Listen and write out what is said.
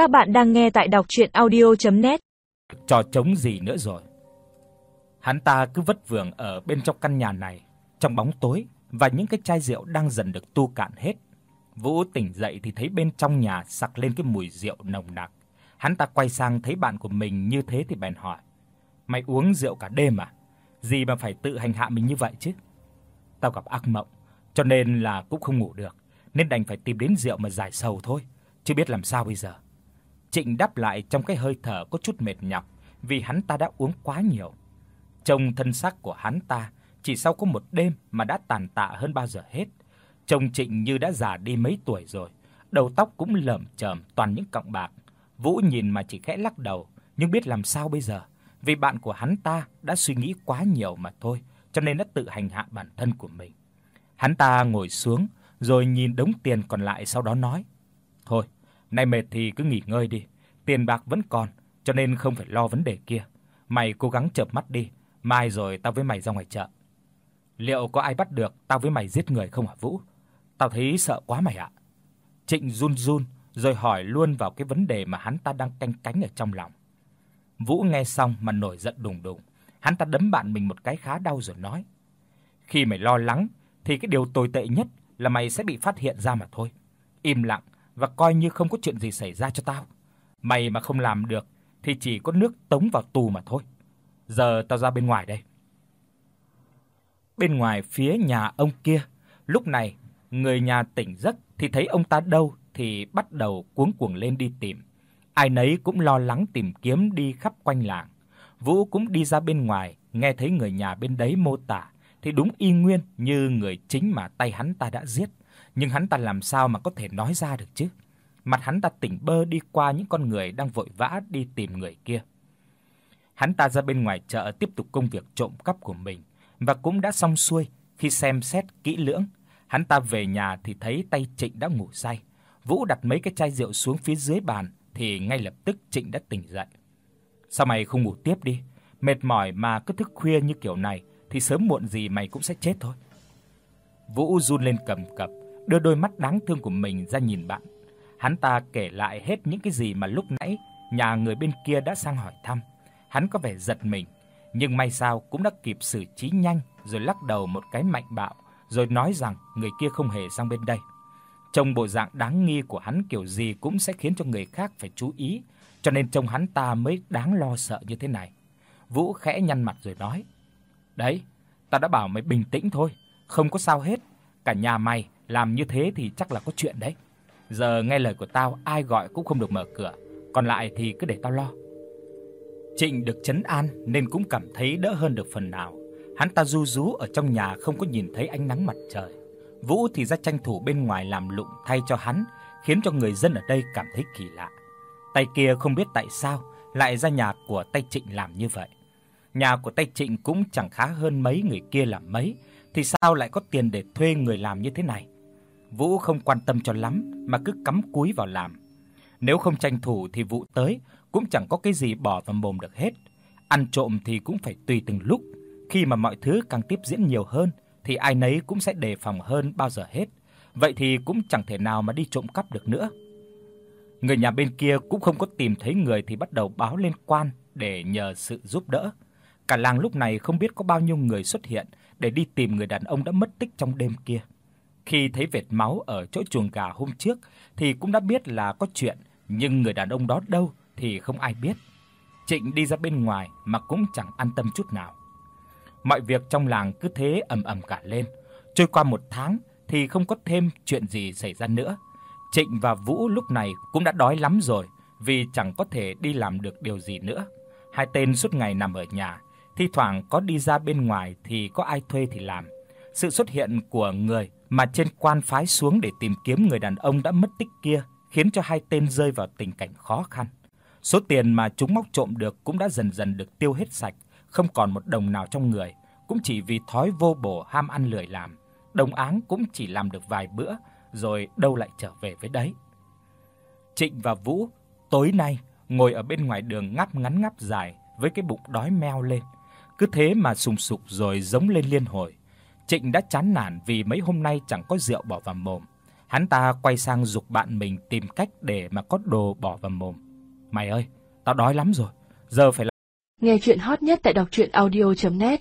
Các bạn đang nghe tại đọc audio net Trò chống gì nữa rồi. Hắn ta cứ vất vưởng ở bên trong căn nhà này, trong bóng tối và những cái chai rượu đang dần được tu cạn hết. Vũ tỉnh dậy thì thấy bên trong nhà sặc lên cái mùi rượu nồng nặc. Hắn ta quay sang thấy bạn của mình như thế thì bèn hỏi: "Mày uống rượu cả đêm à? Gì mà phải tự hành hạ mình như vậy chứ?" "Tao gặp ác mộng, cho nên là cũng không ngủ được, nên đành phải tìm đến rượu mà giải sầu thôi, chứ biết làm sao bây giờ." Trịnh đáp lại trong cái hơi thở có chút mệt nhọc vì hắn ta đã uống quá nhiều. Trông thân xác của hắn ta chỉ sau có một đêm mà đã tàn tạ hơn bao giờ hết. Trông Trịnh như đã già đi mấy tuổi rồi, đầu tóc cũng lởm chởm toàn những cọng bạc. Vũ nhìn mà chỉ khẽ lắc đầu, nhưng biết làm sao bây giờ, vì bạn của hắn ta đã suy nghĩ quá nhiều mà thôi, cho nên đã tự hành hạ bản thân của mình. Hắn ta ngồi xuống rồi nhìn đống tiền còn lại sau đó nói: "Thôi, nay mệt thì cứ nghỉ ngơi đi, tiền bạc vẫn còn, cho nên không phải lo vấn đề kia. Mày cố gắng chợp mắt đi, mai rồi tao với mày ra ngoài chợ. Liệu có ai bắt được tao với mày giết người không hả Vũ? Tao thấy sợ quá mày ạ." Trịnh run run rồi hỏi luôn vào cái vấn đề mà hắn ta đang canh cánh ở trong lòng. Vũ nghe xong mà nổi giận đùng đùng, hắn ta đấm bạn mình một cái khá đau rồi nói: "Khi mày lo lắng thì cái điều tồi tệ nhất là mày sẽ bị phát hiện ra mà thôi. Im lặng và coi như không có chuyện gì xảy ra cho tao. Mày mà không làm được thì chỉ có nước tống vào tù mà thôi. Giờ tao ra bên ngoài đây." Bên ngoài phía nhà ông kia, lúc này người nhà tỉnh giấc thì thấy ông ta đâu thì bắt đầu cuống cuồng lên đi tìm. Ai nấy cũng lo lắng tìm kiếm đi khắp quanh làng. Vũ cũng đi ra bên ngoài, nghe thấy người nhà bên đấy mô tả thì đúng y nguyên như người chính mà tay hắn ta đã giết, nhưng hắn ta làm sao mà có thể nói ra được chứ? Mặt hắn ta tỉnh bơ đi qua những con người đang vội vã đi tìm người kia. Hắn ta ra bên ngoài chợ tiếp tục công việc trộm cắp của mình và cũng đã xong xuôi khi xem xét kỹ lưỡng, hắn ta về nhà thì thấy tay Trịnh đã ngủ say. Vũ đặt mấy cái chai rượu xuống phía dưới bàn thì ngay lập tức Trịnh đã tỉnh dậy. "Sao mày không ngủ tiếp đi? Mệt mỏi mà cứ thức khuya như kiểu này thì sớm muộn gì mày cũng sẽ chết thôi." Vũ run lên cầm cập, đưa đôi mắt đáng thương của mình ra nhìn bạn. Hắn ta kể lại hết những cái gì mà lúc nãy nhà người bên kia đã sang hỏi thăm. Hắn có vẻ giật mình, nhưng may sao cũng đã kịp xử trí nhanh rồi lắc đầu một cái mạnh bạo, rồi nói rằng người kia không hề sang bên đây. Trông bộ dạng đáng nghi của hắn kiểu gì cũng sẽ khiến cho người khác phải chú ý, cho nên trông hắn ta mới đáng lo sợ như thế này. Vũ khẽ nhăn mặt rồi nói: "Đấy, ta đã bảo mày bình tĩnh thôi, không có sao hết, cả nhà mày làm như thế thì chắc là có chuyện đấy. Giờ nghe lời của tao, ai gọi cũng không được mở cửa, còn lại thì cứ để tao lo." Trịnh được trấn an nên cũng cảm thấy đỡ hơn được phần nào. Hắn ta ru rú ở trong nhà không có nhìn thấy ánh nắng mặt trời. Vũ thì ra tranh thủ bên ngoài làm lụng thay cho hắn, khiến cho người dân ở đây cảm thấy kỳ lạ. Tay kia không biết tại sao lại ra nhà của tay Trịnh làm như vậy. Nhà của tay Trịnh cũng chẳng khá hơn mấy người kia làm mấy, thì sao lại có tiền để thuê người làm như thế này? Vũ không quan tâm cho lắm mà cứ cắm cúi vào làm. Nếu không tranh thủ thì vụ tới cũng chẳng có cái gì bỏ vào mồm được hết. Ăn trộm thì cũng phải tùy từng lúc, khi mà mọi thứ càng tiếp diễn nhiều hơn thì ai nấy cũng sẽ đề phòng hơn bao giờ hết. Vậy thì cũng chẳng thể nào mà đi trộm cắp được nữa. Người nhà bên kia cũng không có tìm thấy người thì bắt đầu báo lên quan để nhờ sự giúp đỡ. Cả làng lúc này không biết có bao nhiêu người xuất hiện để đi tìm người đàn ông đã mất tích trong đêm kia. Khi thấy vệt máu ở chỗ chuồng gà hôm trước thì cũng đã biết là có chuyện, nhưng người đàn ông đó đâu thì không ai biết. Trịnh đi ra bên ngoài mà cũng chẳng an tâm chút nào. Mọi việc trong làng cứ thế ầm ầm cả lên. Trôi qua một tháng thì không có thêm chuyện gì xảy ra nữa. Trịnh và Vũ lúc này cũng đã đói lắm rồi vì chẳng có thể đi làm được điều gì nữa. Hai tên suốt ngày nằm ở nhà, thi thoảng có đi ra bên ngoài thì có ai thuê thì làm. Sự xuất hiện của người mà trên quan phái xuống để tìm kiếm người đàn ông đã mất tích kia khiến cho hai tên rơi vào tình cảnh khó khăn. Số tiền mà chúng móc trộm được cũng đã dần dần được tiêu hết sạch, không còn một đồng nào trong người, cũng chỉ vì thói vô bổ ham ăn lười làm. Đồng áng cũng chỉ làm được vài bữa rồi đâu lại trở về với đấy. Trịnh và Vũ tối nay ngồi ở bên ngoài đường ngáp ngắn ngáp dài với cái bụng đói meo lên, cứ thế mà sùng sục rồi giống lên liên hồi. Trịnh đã chán nản vì mấy hôm nay chẳng có rượu bỏ vào mồm. Hắn ta quay sang dục bạn mình tìm cách để mà có đồ bỏ vào mồm. "Mày ơi, tao đói lắm rồi, giờ phải Nghe truyện hot nhất tại doctruyenaudio.net